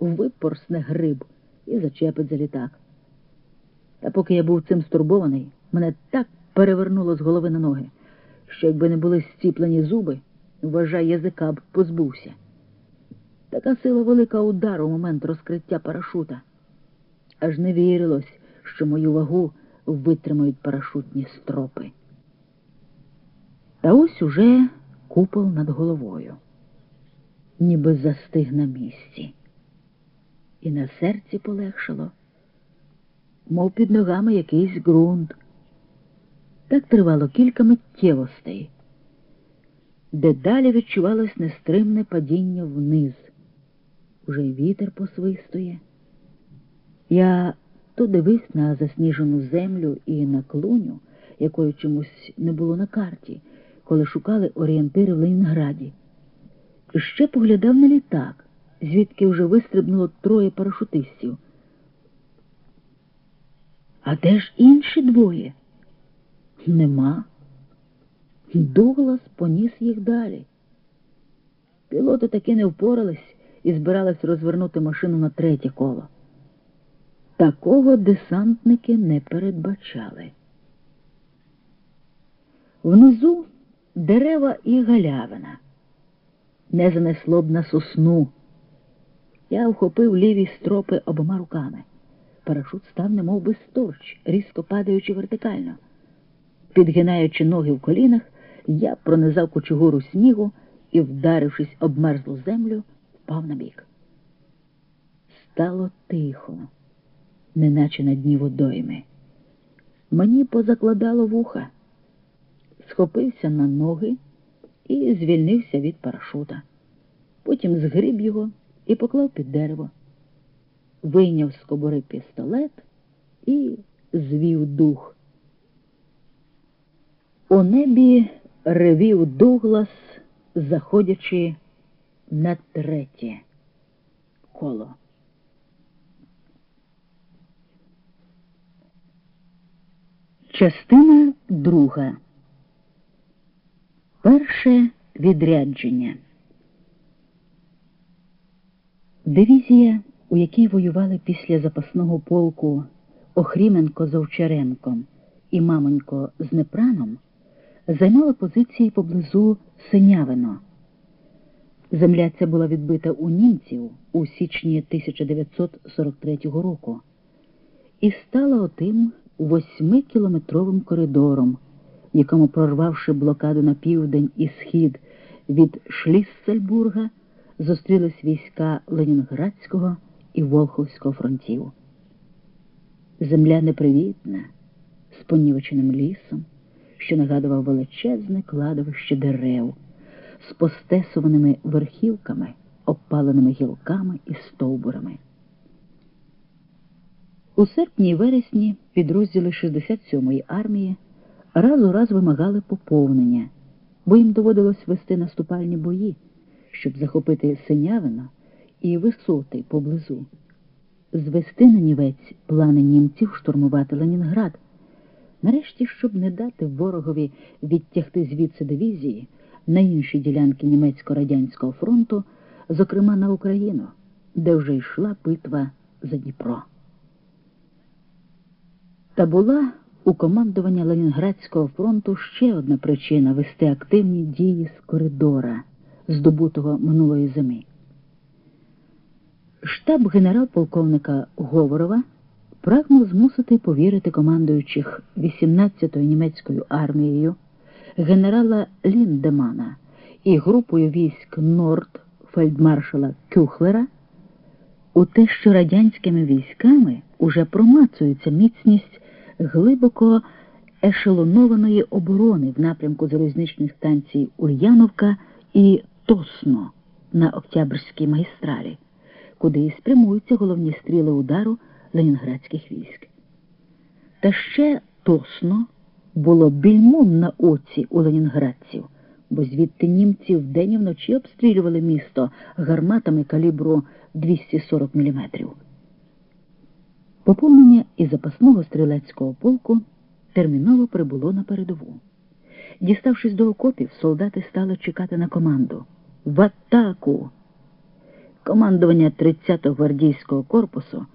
випорсне гриб і зачепить за літак. Та поки я був цим стурбований, мене так перевернуло з голови на ноги, що якби не були зціплені зуби, вважай, язика б позбувся. Така сила велика удару у момент розкриття парашута. Аж не вірилось, що мою вагу витримають парашутні стропи. Та ось уже купол над головою, ніби застиг на місці. І на серці полегшало, мов під ногами якийсь ґрунт. Так тривало кілька миттєвостей, де далі відчувалось нестримне падіння вниз. Уже й вітер посвистує. Я то дивись на засніжену землю і на клуню, якої чомусь не було на карті, коли шукали орієнтири в Ленінграді. І ще поглядав на літак, звідки вже вистрибнуло троє парашутистів. А де ж інші двоє? Нема. Дуглас поніс їх далі. Пілоти таки не впорались і збирались розвернути машину на третє коло. Такого десантники не передбачали. Внизу дерева і галявина. Не занесло б на сосну. Я вхопив ліві стропи обома руками. Парашут став немов би сторч, різко падаючи вертикально. Підгинаючи ноги в колінах, я пронизав кучугуру снігу і, вдарившись об мерзлу землю, впав на бік. Стало тихо, неначе на дні водойми. Мені позакладало вуха, схопився на ноги і звільнився від парашута. Потім згріб його і поклав під дерево, вийняв з кобури пістолет і звів дух. У небі ревів Дуглас, заходячи на третє коло. Частина друга. Перше відрядження. Дивізія, у якій воювали після запасного полку Охріменко з Овчаренком і Мамонько з Непраном, займала позиції поблизу Синявино. Земля ця була відбита у німців у січні 1943 року і стала отим восьмикілометровим коридором, якому, прорвавши блокаду на південь і схід від Шліссельбурга, зустрілись війська Ленінградського і Волховського фронтів. Земля непривітна, з понівеченим лісом, що нагадував величезне кладовище дерев, з постесуваними верхівками, обпаленими гілками і стовбурами. У серпні і вересні підрозділи 67-ї армії раз у раз вимагали поповнення, бо їм доводилось вести наступальні бої, щоб захопити Синявино і висоти поблизу, звести на нівець плани німців штурмувати Ленінград. Нарешті, щоб не дати ворогові відтягти звідси дивізії на інші ділянки німецько-радянського фронту, зокрема на Україну, де вже йшла битва за Дніпро. Та була у командування Ленінградського фронту ще одна причина вести активні дії з коридора, здобутого минулої зими. Штаб генерал-полковника Говорова прагнув змусити повірити командуючих 18-ю німецькою армією генерала Ліндемана і групою військ Норд фельдмаршала Кюхлера у те, що радянськими військами уже промацується міцність глибоко ешелонованої оборони в напрямку залізничних станцій Ульяновка і Тосно на Октябрьській магістралі, куди і спрямуються головні стріли удару ленінградських військ. Та ще Тосно було більмом на оці у ленінградців, бо звідти німці вдень і вночі обстрілювали місто гарматами калібру 240 мм. Поповнення із запасного стрілецького полку терміново прибуло на передову. Діставшись до окопів, солдати стали чекати на команду. В атаку! Командування 30-го гвардійського корпусу